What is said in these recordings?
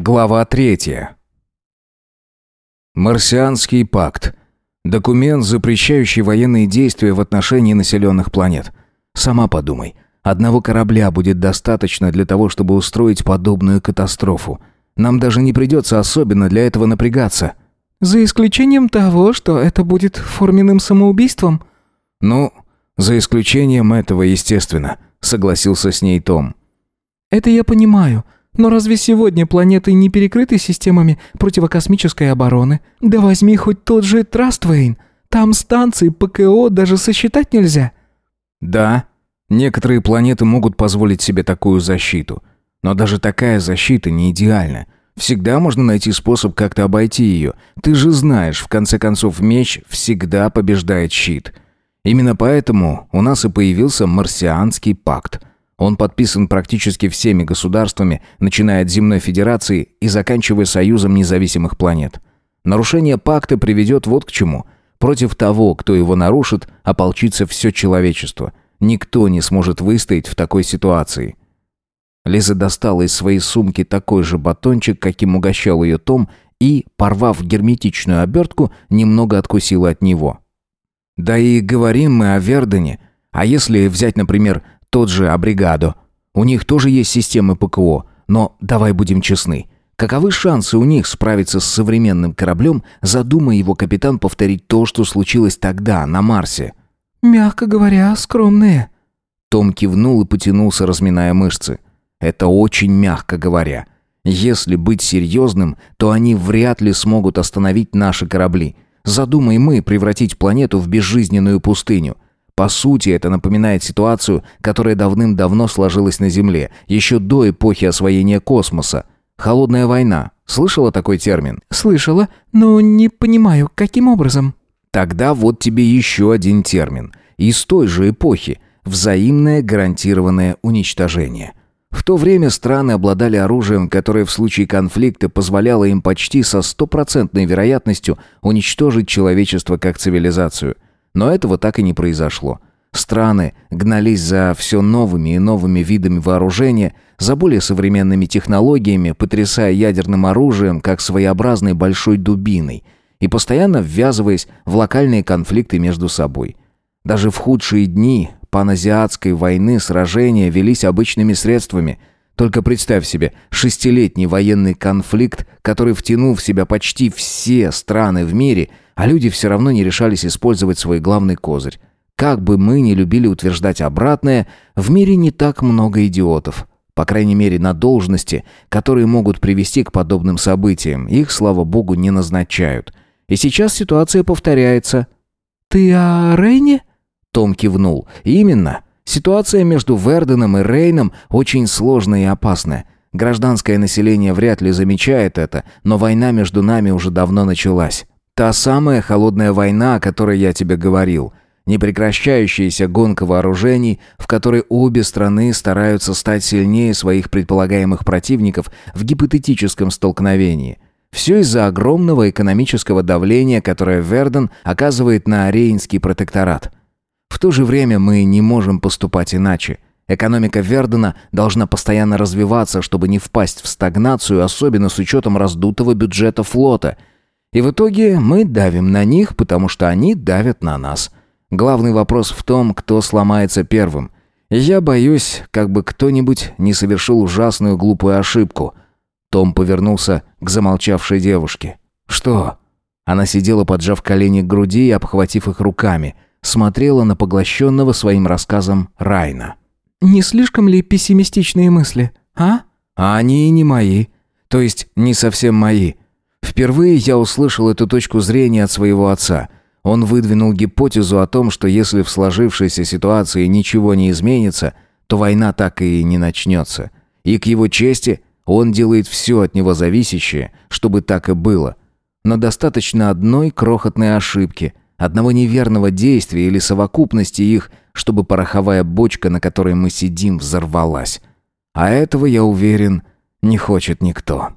Глава 3. Марсианский пакт. Документ, запрещающий военные действия в отношении населенных планет. Сама подумай. Одного корабля будет достаточно для того, чтобы устроить подобную катастрофу. Нам даже не придется особенно для этого напрягаться. За исключением того, что это будет форменным самоубийством. Ну, за исключением этого, естественно, согласился с ней Том. Это я понимаю. — но разве сегодня планеты не перекрыты системами противокосмической обороны? Да возьми хоть тот же Траствейн. Там станции ПКО даже сосчитать нельзя. Да, некоторые планеты могут позволить себе такую защиту. Но даже такая защита не идеальна. Всегда можно найти способ как-то обойти ее. Ты же знаешь, в конце концов, меч всегда побеждает щит. Именно поэтому у нас и появился Марсианский пакт – он подписан практически всеми государствами, начиная от Земной Федерации и заканчивая Союзом независимых планет. Нарушение пакта приведет вот к чему. Против того, кто его нарушит, ополчится все человечество. Никто не сможет выстоять в такой ситуации. Лиза достала из своей сумки такой же батончик, каким угощал ее Том, и, порвав герметичную обертку, немного откусила от него. «Да и говорим мы о Вердене», а если взять, например, тот же Абригадо. У них тоже есть системы ПКО, но давай будем честны. Каковы шансы у них справиться с современным кораблем, задумая его капитан повторить то, что случилось тогда, на Марсе? «Мягко говоря, скромные». Том кивнул и потянулся, разминая мышцы. «Это очень мягко говоря. Если быть серьезным, то они вряд ли смогут остановить наши корабли. Задумай мы превратить планету в безжизненную пустыню». По сути, это напоминает ситуацию, которая давным-давно сложилась на Земле, еще до эпохи освоения космоса. Холодная война. Слышала такой термин? Слышала, но не понимаю, каким образом. Тогда вот тебе еще один термин. Из той же эпохи. Взаимное гарантированное уничтожение. В то время страны обладали оружием, которое в случае конфликта позволяло им почти со стопроцентной вероятностью уничтожить человечество как цивилизацию – но этого так и не произошло. Страны гнались за все новыми и новыми видами вооружения, за более современными технологиями, потрясая ядерным оружием, как своеобразной большой дубиной, и постоянно ввязываясь в локальные конфликты между собой. Даже в худшие дни паназиатской войны сражения велись обычными средствами – только представь себе, шестилетний военный конфликт, который втянул в себя почти все страны в мире, а люди все равно не решались использовать свой главный козырь. Как бы мы ни любили утверждать обратное, в мире не так много идиотов. По крайней мере, на должности, которые могут привести к подобным событиям. Их, слава богу, не назначают. И сейчас ситуация повторяется. «Ты о Рейне?» Том кивнул. «Именно. Ситуация между Верденом и Рейном очень сложная и опасная. Гражданское население вряд ли замечает это, но война между нами уже давно началась. Та самая холодная война, о которой я тебе говорил. Непрекращающаяся гонка вооружений, в которой обе страны стараются стать сильнее своих предполагаемых противников в гипотетическом столкновении. Все из-за огромного экономического давления, которое Верден оказывает на Рейнский протекторат – в то же время мы не можем поступать иначе. Экономика Вердена должна постоянно развиваться, чтобы не впасть в стагнацию, особенно с учетом раздутого бюджета флота. И в итоге мы давим на них, потому что они давят на нас. Главный вопрос в том, кто сломается первым. Я боюсь, как бы кто-нибудь не совершил ужасную глупую ошибку. Том повернулся к замолчавшей девушке. «Что?» Она сидела, поджав колени к груди и обхватив их руками – смотрела на поглощенного своим рассказом Райна. «Не слишком ли пессимистичные мысли, а?», а?» «Они и не мои. То есть не совсем мои. Впервые я услышал эту точку зрения от своего отца. Он выдвинул гипотезу о том, что если в сложившейся ситуации ничего не изменится, то война так и не начнется. И к его чести он делает все от него зависящее, чтобы так и было. Но достаточно одной крохотной ошибки – одного неверного действия или совокупности их, чтобы пороховая бочка, на которой мы сидим, взорвалась. А этого, я уверен, не хочет никто.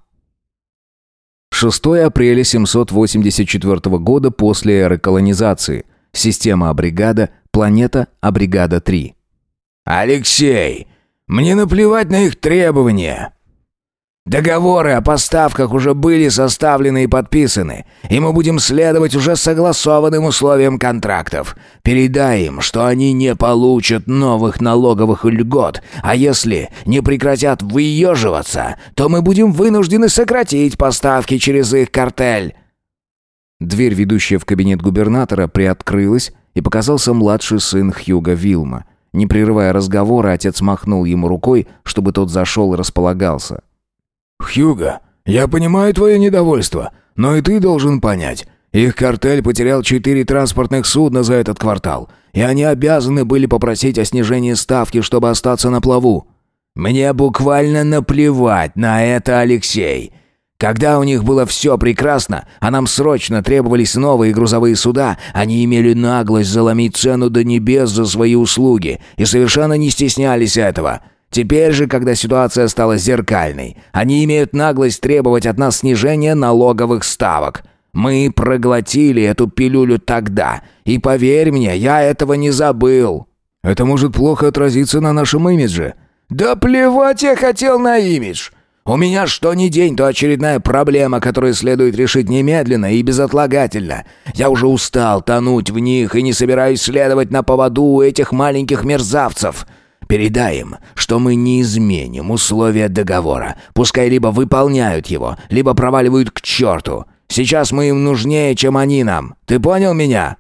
6 апреля 784 года после эры колонизации. Система Абригада, планета Абригада-3. «Алексей, мне наплевать на их требования!» Договоры о поставках уже были составлены и подписаны, и мы будем следовать уже согласованным условиям контрактов. Передай им, что они не получат новых налоговых льгот, а если не прекратят выеживаться, то мы будем вынуждены сократить поставки через их картель». Дверь, ведущая в кабинет губернатора, приоткрылась, и показался младший сын Хьюга Вилма. Не прерывая разговора, отец махнул ему рукой, чтобы тот зашел и располагался. «Хьюго, я понимаю твое недовольство, но и ты должен понять. Их картель потерял четыре транспортных судна за этот квартал, и они обязаны были попросить о снижении ставки, чтобы остаться на плаву». «Мне буквально наплевать на это, Алексей!» Когда у них было все прекрасно, а нам срочно требовались новые грузовые суда, они имели наглость заломить цену до небес за свои услуги и совершенно не стеснялись этого. Теперь же, когда ситуация стала зеркальной, они имеют наглость требовать от нас снижения налоговых ставок. Мы проглотили эту пилюлю тогда, и поверь мне, я этого не забыл. Это может плохо отразиться на нашем имидже. Да плевать я хотел на имидж. У меня что ни день, то очередная проблема, которую следует решить немедленно и безотлагательно. Я уже устал тонуть в них и не собираюсь следовать на поводу у этих маленьких мерзавцев передаем, что мы не изменим условия договора. Пускай либо выполняют его, либо проваливают к черту. Сейчас мы им нужнее, чем они нам. Ты понял меня?»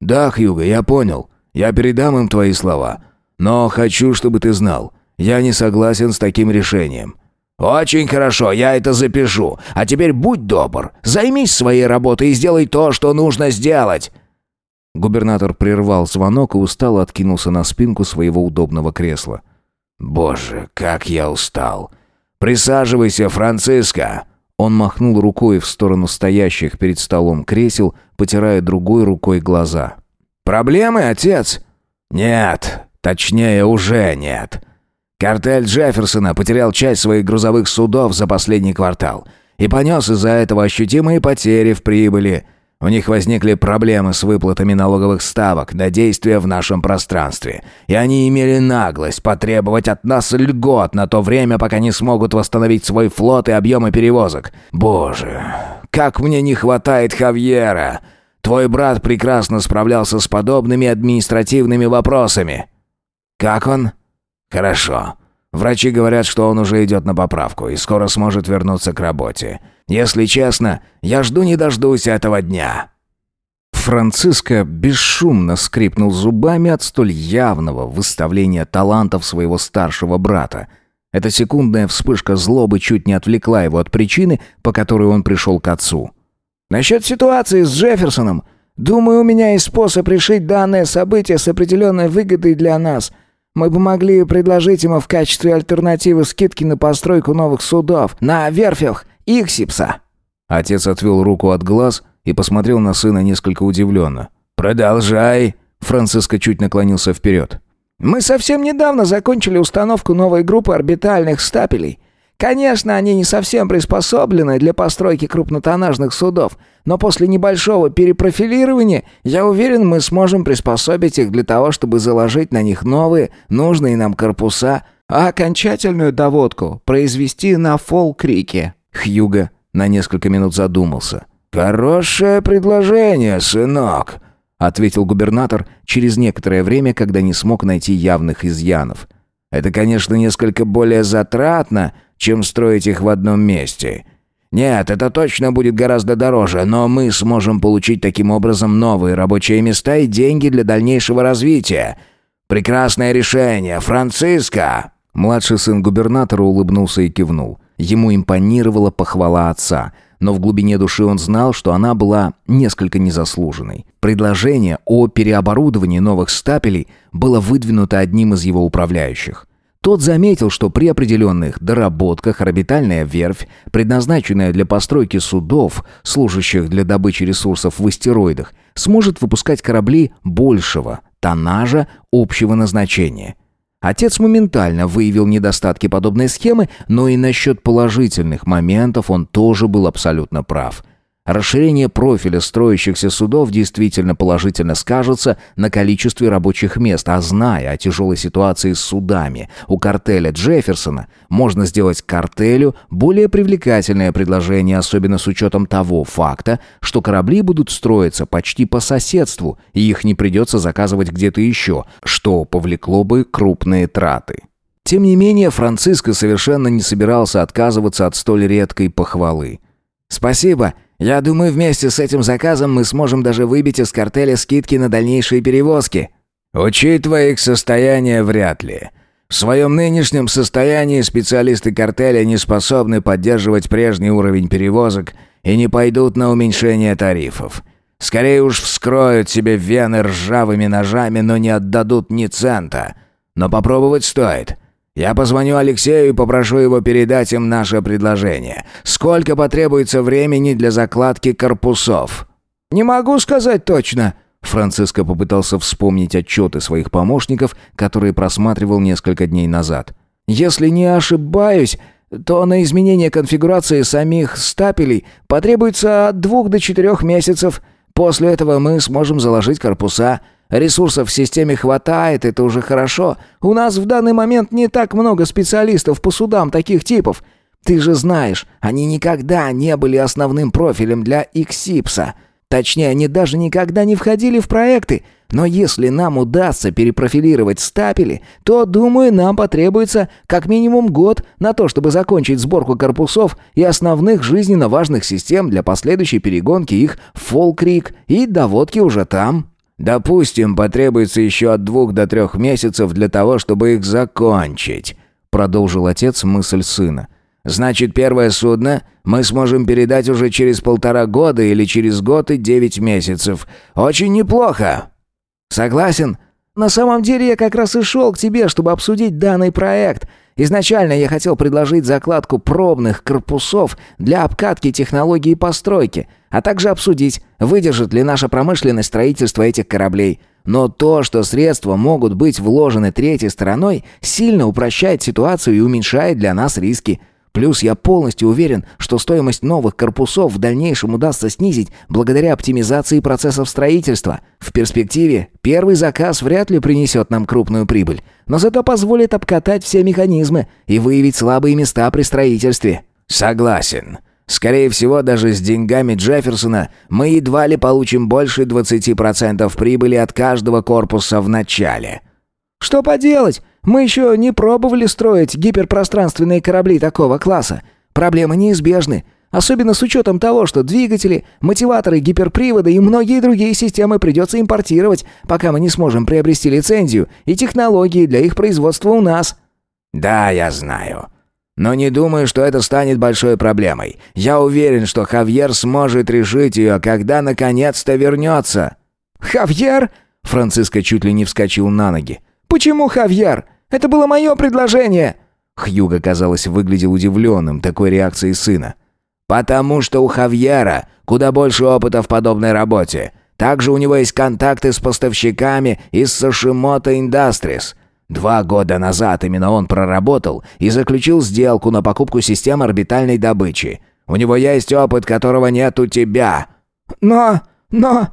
«Да, Хьюго, я понял. Я передам им твои слова. Но хочу, чтобы ты знал, я не согласен с таким решением». «Очень хорошо, я это запишу. А теперь будь добр, займись своей работой и сделай то, что нужно сделать». Губернатор прервал звонок и устало откинулся на спинку своего удобного кресла. «Боже, как я устал! Присаживайся, Франциско!» Он махнул рукой в сторону стоящих перед столом кресел, потирая другой рукой глаза. «Проблемы, отец?» «Нет, точнее, уже нет. Картель Джефферсона потерял часть своих грузовых судов за последний квартал и понес из-за этого ощутимые потери в прибыли». У них возникли проблемы с выплатами налоговых ставок на действия в нашем пространстве, и они имели наглость потребовать от нас льгот на то время, пока не смогут восстановить свой флот и объемы перевозок. Боже, как мне не хватает Хавьера! Твой брат прекрасно справлялся с подобными административными вопросами». «Как он?» «Хорошо. Врачи говорят, что он уже идет на поправку и скоро сможет вернуться к работе. Если честно, я жду не дождусь этого дня». Франциско бесшумно скрипнул зубами от столь явного выставления талантов своего старшего брата. Эта секундная вспышка злобы чуть не отвлекла его от причины, по которой он пришел к отцу. «Насчет ситуации с Джефферсоном. Думаю, у меня есть способ решить данное событие с определенной выгодой для нас – мы бы могли предложить ему в качестве альтернативы скидки на постройку новых судов на верфях Иксипса». Отец отвел руку от глаз и посмотрел на сына несколько удивленно. «Продолжай!» Франциско чуть наклонился вперед. «Мы совсем недавно закончили установку новой группы орбитальных стапелей. Конечно, они не совсем приспособлены для постройки крупнотоннажных судов, но после небольшого перепрофилирования, я уверен, мы сможем приспособить их для того, чтобы заложить на них новые, нужные нам корпуса, а окончательную доводку произвести на Фолл-Крике». Хьюго на несколько минут задумался. «Хорошее предложение, сынок», — ответил губернатор через некоторое время, когда не смог найти явных изъянов. «Это, конечно, несколько более затратно, — чем строить их в одном месте. Нет, это точно будет гораздо дороже, но мы сможем получить таким образом новые рабочие места и деньги для дальнейшего развития. Прекрасное решение, Франциско!» Младший сын губернатора улыбнулся и кивнул. Ему импонировала похвала отца, но в глубине души он знал, что она была несколько незаслуженной. Предложение о переоборудовании новых стапелей было выдвинуто одним из его управляющих – тот заметил, что при определенных доработках орбитальная верфь, предназначенная для постройки судов, служащих для добычи ресурсов в астероидах, сможет выпускать корабли большего тоннажа общего назначения. Отец моментально выявил недостатки подобной схемы, но и насчет положительных моментов он тоже был абсолютно прав – Расширение профиля строящихся судов действительно положительно скажется на количестве рабочих мест, а зная о тяжелой ситуации с судами у картеля Джефферсона, можно сделать картелю более привлекательное предложение, особенно с учетом того факта, что корабли будут строиться почти по соседству, и их не придется заказывать где-то еще, что повлекло бы крупные траты. Тем не менее, Франциско совершенно не собирался отказываться от столь редкой похвалы. «Спасибо!» Я думаю, вместе с этим заказом мы сможем даже выбить из картеля скидки на дальнейшие перевозки». «Учитывая их состояние, вряд ли. В своем нынешнем состоянии специалисты картеля не способны поддерживать прежний уровень перевозок и не пойдут на уменьшение тарифов. Скорее уж вскроют себе вены ржавыми ножами, но не отдадут ни цента. Но попробовать стоит». Я позвоню Алексею и попрошу его передать им наше предложение. Сколько потребуется времени для закладки корпусов?» «Не могу сказать точно». Франциско попытался вспомнить отчеты своих помощников, которые просматривал несколько дней назад. «Если не ошибаюсь, то на изменение конфигурации самих стапелей потребуется от двух до четырех месяцев. После этого мы сможем заложить корпуса». Ресурсов в системе хватает, это уже хорошо. У нас в данный момент не так много специалистов по судам таких типов. Ты же знаешь, они никогда не были основным профилем для Иксипса. Точнее, они даже никогда не входили в проекты. Но если нам удастся перепрофилировать стапели, то, думаю, нам потребуется как минимум год на то, чтобы закончить сборку корпусов и основных жизненно важных систем для последующей перегонки их в Фолкрик и доводки уже там. Допустим, потребуется еще от двух до трех месяцев для того, чтобы их закончить», — продолжил отец мысль сына. «Значит, первое судно мы сможем передать уже через полтора года или через год и девять месяцев. Очень неплохо!» «Согласен. На самом деле я как раз и шел к тебе, чтобы обсудить данный проект. Изначально я хотел предложить закладку пробных корпусов для обкатки технологии постройки, а также обсудить, выдержит ли наша промышленность строительство этих кораблей. Но то, что средства могут быть вложены третьей стороной, сильно упрощает ситуацию и уменьшает для нас риски – Плюс я полностью уверен, что стоимость новых корпусов в дальнейшем удастся снизить благодаря оптимизации процессов строительства. В перспективе первый заказ вряд ли принесет нам крупную прибыль, но зато позволит обкатать все механизмы и выявить слабые места при строительстве. Согласен. Скорее всего, даже с деньгами Джефферсона мы едва ли получим больше 20% прибыли от каждого корпуса в начале. Что поделать? Мы еще не пробовали строить гиперпространственные корабли такого класса. Проблемы неизбежны, особенно с учетом того, что двигатели, мотиваторы, гиперприводы и многие другие системы придется импортировать, пока мы не сможем приобрести лицензию и технологии для их производства у нас». «Да, я знаю», но не думаю, что это станет большой проблемой. Я уверен, что Хавьер сможет решить ее, когда наконец-то вернется». «Хавьер?» Франциско чуть ли не вскочил на ноги. «Почему Хавьер? Это было мое предложение!» Хьюг, казалось, выглядел удивленным такой реакцией сына. «Потому что у Хавьера куда больше опыта в подобной работе. Также у него есть контакты с поставщиками из Сашимото Индастрис. Два года назад именно он проработал и заключил сделку на покупку систем орбитальной добычи. У него есть опыт, которого нет у тебя». «Но... но...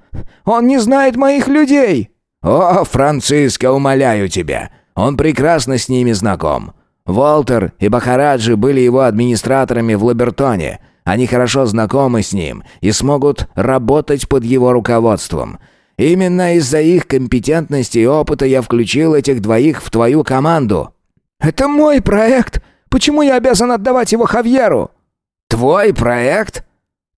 он не знает моих людей!» «О, Франциско, умоляю тебя!» Он прекрасно с ними знаком. Волтер и Бахараджи были его администраторами в Лабертоне. Они хорошо знакомы с ним и смогут работать под его руководством. Именно из-за их компетентности и опыта я включил этих двоих в твою команду». «Это мой проект! Почему я обязан отдавать его Хавьеру?» «Твой проект?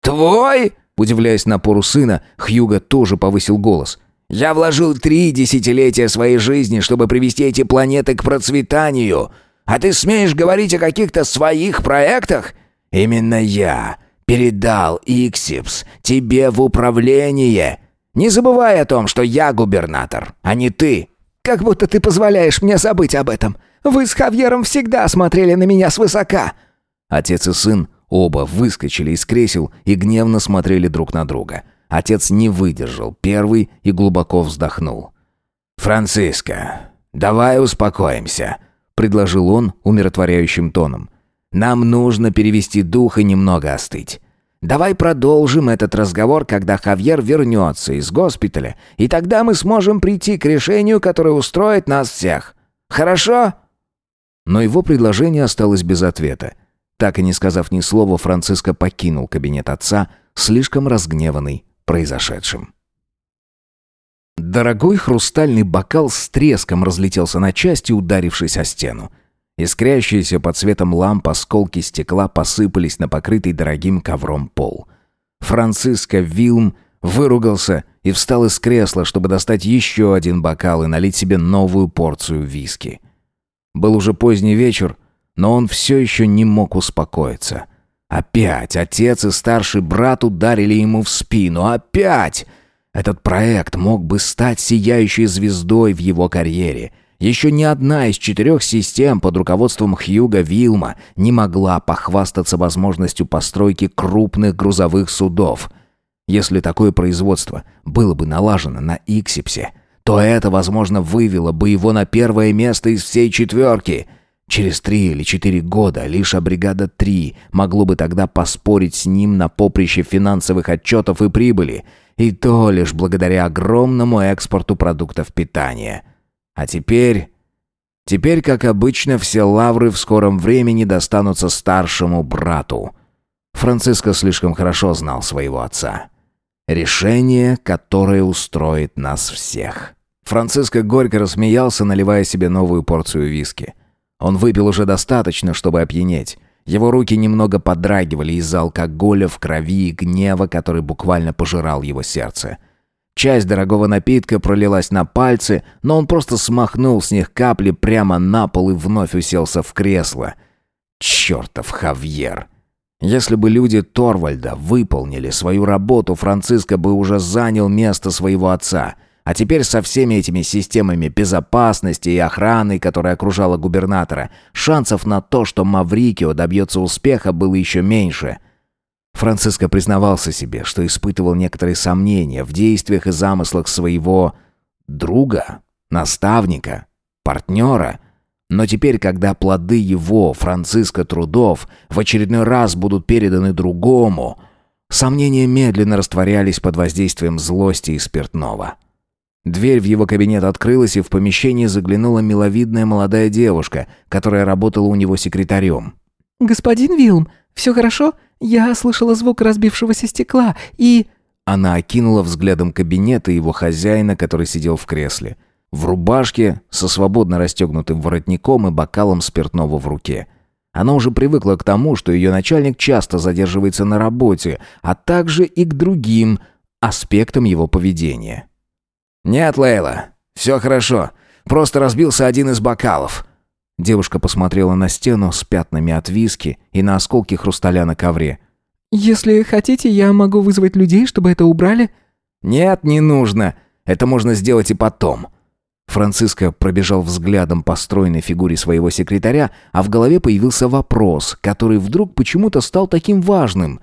Твой?» Удивляясь напору сына, Хьюга тоже повысил голос – я вложил три десятилетия своей жизни, чтобы привести эти планеты к процветанию. А ты смеешь говорить о каких-то своих проектах? Именно я передал Иксипс тебе в управление. Не забывай о том, что я губернатор, а не ты. Как будто ты позволяешь мне забыть об этом. Вы с Хавьером всегда смотрели на меня свысока. Отец и сын оба выскочили из кресел и гневно смотрели друг на друга. — Отец не выдержал первый и глубоко вздохнул. «Франциско, давай успокоимся», — предложил он умиротворяющим тоном. «Нам нужно перевести дух и немного остыть. Давай продолжим этот разговор, когда Хавьер вернется из госпиталя, и тогда мы сможем прийти к решению, которое устроит нас всех. Хорошо?» Но его предложение осталось без ответа. Так и не сказав ни слова, Франциско покинул кабинет отца, слишком разгневанный произошедшим. Дорогой хрустальный бокал с треском разлетелся на части, ударившись о стену. Искрящиеся под светом ламп осколки стекла посыпались на покрытый дорогим ковром пол. Франциско Вилм выругался и встал из кресла, чтобы достать еще один бокал и налить себе новую порцию виски. Был уже поздний вечер, но он все еще не мог успокоиться — Опять отец и старший брат ударили ему в спину. Опять! Этот проект мог бы стать сияющей звездой в его карьере. Еще ни одна из четырех систем под руководством Хьюга Вилма не могла похвастаться возможностью постройки крупных грузовых судов. Если такое производство было бы налажено на Иксипсе, то это, возможно, вывело бы его на первое место из всей четверки – Через три или четыре года лишь бригада 3 могло бы тогда поспорить с ним на поприще финансовых отчетов и прибыли, и то лишь благодаря огромному экспорту продуктов питания. А теперь... Теперь, как обычно, все лавры в скором времени достанутся старшему брату. Франциско слишком хорошо знал своего отца. Решение, которое устроит нас всех. Франциско горько рассмеялся, наливая себе новую порцию виски. — он выпил уже достаточно, чтобы опьянеть. Его руки немного подрагивали из-за алкоголя в крови и гнева, который буквально пожирал его сердце. Часть дорогого напитка пролилась на пальцы, но он просто смахнул с них капли прямо на пол и вновь уселся в кресло. «Чертов Хавьер!» Если бы люди Торвальда выполнили свою работу, Франциско бы уже занял место своего отца. А теперь со всеми этими системами безопасности и охраны, которая окружала губернатора, шансов на то, что Маврикио добьется успеха, было еще меньше. Франциско признавался себе, что испытывал некоторые сомнения в действиях и замыслах своего друга, наставника, партнера. Но теперь, когда плоды его, Франциска трудов, в очередной раз будут переданы другому, сомнения медленно растворялись под воздействием злости и спиртного. Дверь в его кабинет открылась, и в помещение заглянула миловидная молодая девушка, которая работала у него секретарем. «Господин Вилм, все хорошо? Я слышала звук разбившегося стекла и...» Она окинула взглядом кабинета его хозяина, который сидел в кресле. В рубашке, со свободно расстегнутым воротником и бокалом спиртного в руке. Она уже привыкла к тому, что ее начальник часто задерживается на работе, а также и к другим аспектам его поведения. «Нет, Лейла, все хорошо. Просто разбился один из бокалов». Девушка посмотрела на стену с пятнами от виски и на осколки хрусталя на ковре. «Если хотите, я могу вызвать людей, чтобы это убрали?» «Нет, не нужно. Это можно сделать и потом». Франциско пробежал взглядом по стройной фигуре своего секретаря, а в голове появился вопрос, который вдруг почему-то стал таким важным.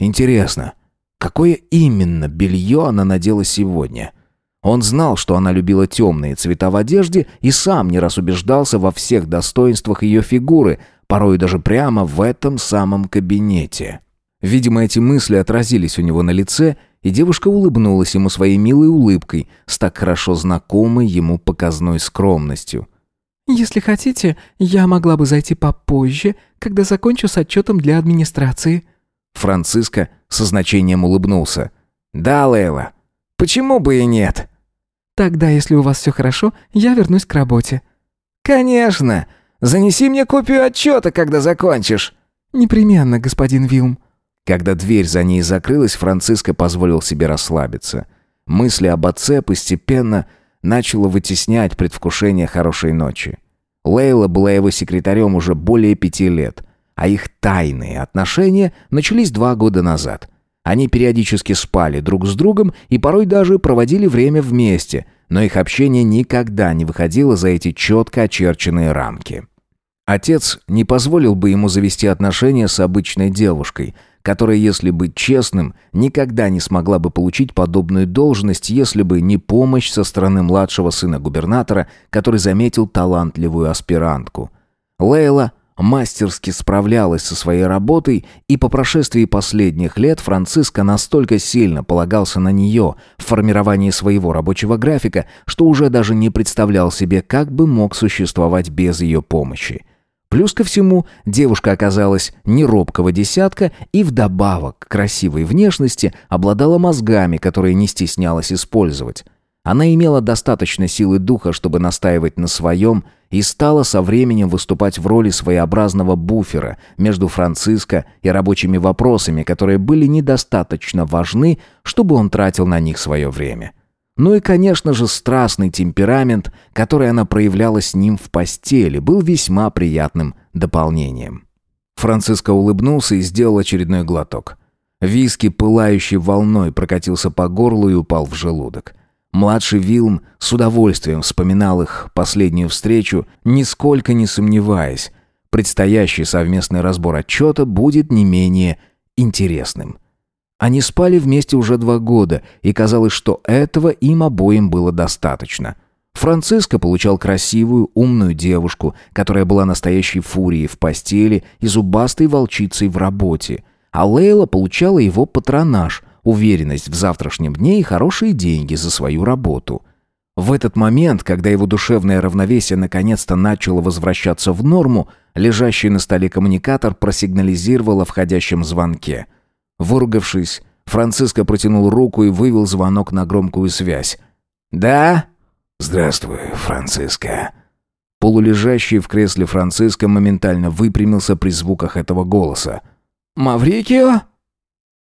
«Интересно, какое именно белье она надела сегодня?» Он знал, что она любила темные цвета в одежде и сам не раз убеждался во всех достоинствах ее фигуры, порой даже прямо в этом самом кабинете. Видимо, эти мысли отразились у него на лице, и девушка улыбнулась ему своей милой улыбкой с так хорошо знакомой ему показной скромностью. «Если хотите, я могла бы зайти попозже, когда закончу с отчетом для администрации». Франциско со значением улыбнулся. «Да, Лейла, почему бы и нет?» Тогда, если у вас все хорошо, я вернусь к работе». «Конечно! Занеси мне копию отчета, когда закончишь!» «Непременно, господин Вилм». Когда дверь за ней закрылась, Франциско позволил себе расслабиться. Мысли об отце постепенно начало вытеснять предвкушение хорошей ночи. Лейла была его секретарем уже более пяти лет, а их тайные отношения начались два года назад – они периодически спали друг с другом и порой даже проводили время вместе, но их общение никогда не выходило за эти четко очерченные рамки. Отец не позволил бы ему завести отношения с обычной девушкой, которая, если быть честным, никогда не смогла бы получить подобную должность, если бы не помощь со стороны младшего сына губернатора, который заметил талантливую аспирантку. Лейла – мастерски справлялась со своей работой, и по прошествии последних лет Франциско настолько сильно полагался на нее в формировании своего рабочего графика, что уже даже не представлял себе, как бы мог существовать без ее помощи. Плюс ко всему, девушка оказалась неробкого десятка и вдобавок к красивой внешности обладала мозгами, которые не стеснялась использовать. Она имела достаточно силы духа, чтобы настаивать на своем – и стала со временем выступать в роли своеобразного буфера между Франциско и рабочими вопросами, которые были недостаточно важны, чтобы он тратил на них свое время. Ну и, конечно же, страстный темперамент, который она проявляла с ним в постели, был весьма приятным дополнением. Франциско улыбнулся и сделал очередной глоток. Виски, пылающий волной, прокатился по горлу и упал в желудок. Младший Вилм с удовольствием вспоминал их последнюю встречу, нисколько не сомневаясь. Предстоящий совместный разбор отчета будет не менее интересным. Они спали вместе уже два года, и казалось, что этого им обоим было достаточно. Франциско получал красивую, умную девушку, которая была настоящей фурией в постели и зубастой волчицей в работе. А Лейла получала его патронаж – уверенность в завтрашнем дне и хорошие деньги за свою работу. В этот момент, когда его душевное равновесие наконец-то начало возвращаться в норму, лежащий на столе коммуникатор просигнализировал о входящем звонке. Выругавшись, Франциско протянул руку и вывел звонок на громкую связь. «Да?» «Здравствуй, Франциско». Полулежащий в кресле Франциско моментально выпрямился при звуках этого голоса. «Маврикио?»